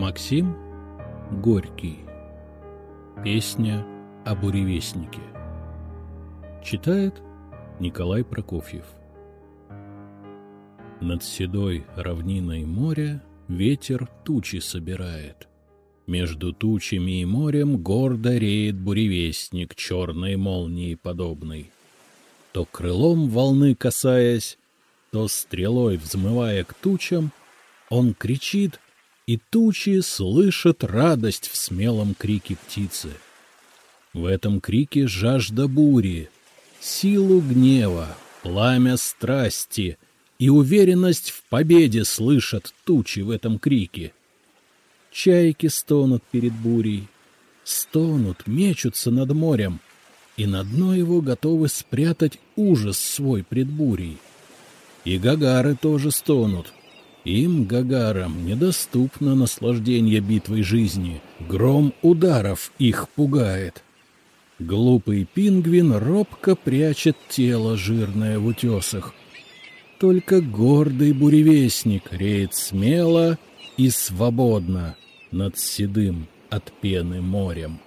Максим Горький. Песня о буревестнике. Читает Николай Прокофьев. Над седой равниной моря ветер тучи собирает. Между тучами и морем гордо реет буревестник, черной молнии подобный. То крылом волны касаясь, то стрелой взмывая к тучам, он кричит, и тучи слышат радость в смелом крике птицы. В этом крике жажда бури, силу гнева, пламя страсти и уверенность в победе слышат тучи в этом крике. Чайки стонут перед бурей, стонут, мечутся над морем, и на дно его готовы спрятать ужас свой пред бурей. И гагары тоже стонут. Им, гагарам, недоступно наслаждение битвой жизни. Гром ударов их пугает. Глупый пингвин робко прячет тело жирное в утесах. Только гордый буревестник реет смело и свободно над седым от пены морем.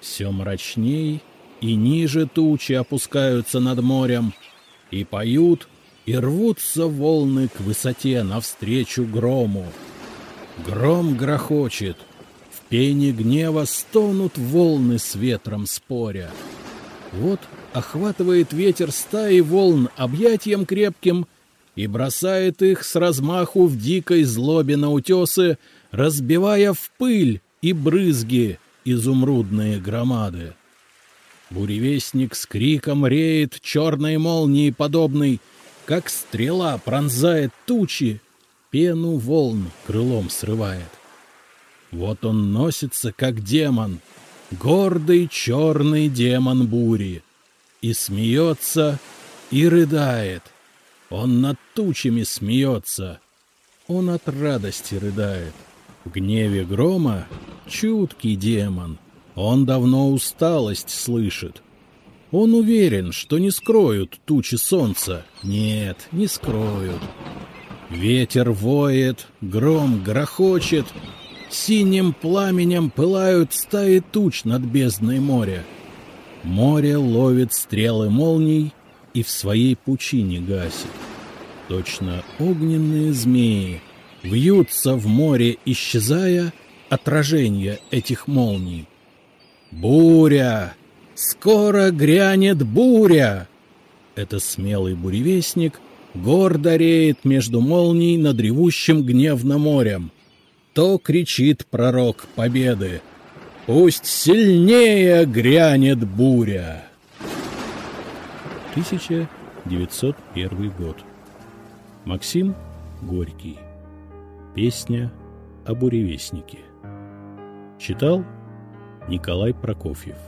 Все мрачней и ниже тучи опускаются над морем — и поют, и рвутся волны к высоте навстречу грому. Гром грохочет, в пене гнева стонут волны с ветром споря. Вот охватывает ветер стаи волн объятием крепким и бросает их с размаху в дикой злобе на утесы, разбивая в пыль и брызги изумрудные громады. Буревестник с криком реет черной молнии подобный, как стрела пронзает тучи, пену волн крылом срывает. Вот он носится, как демон, гордый черный демон бури, и смеется, и рыдает. Он над тучами смеется, он от радости рыдает. В гневе грома чуткий демон — он давно усталость слышит. Он уверен, что не скроют тучи солнца. Нет, не скроют. Ветер воет, гром грохочет, синим пламенем пылают стаи туч над бездной моря. Море ловит стрелы молний и в своей пучине гасит. Точно огненные змеи вьются в море, исчезая отражение этих молний. Буря! Скоро грянет буря! Это смелый буревестник гордо реет между молний над ревущим гневно морем. То кричит пророк победы. Пусть сильнее грянет буря! 1901 год. Максим Горький. Песня о буревестнике. Читал Николай Прокофьев